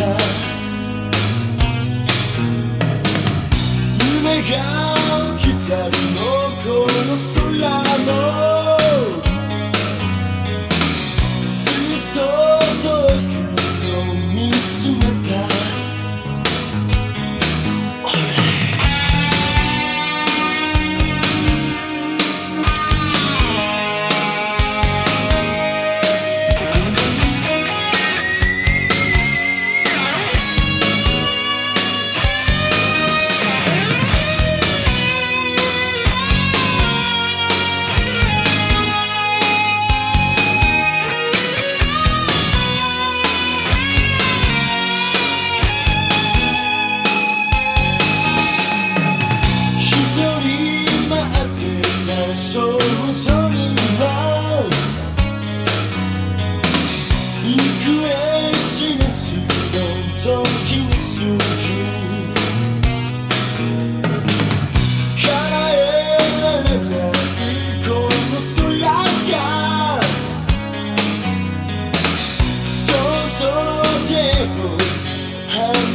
love. people.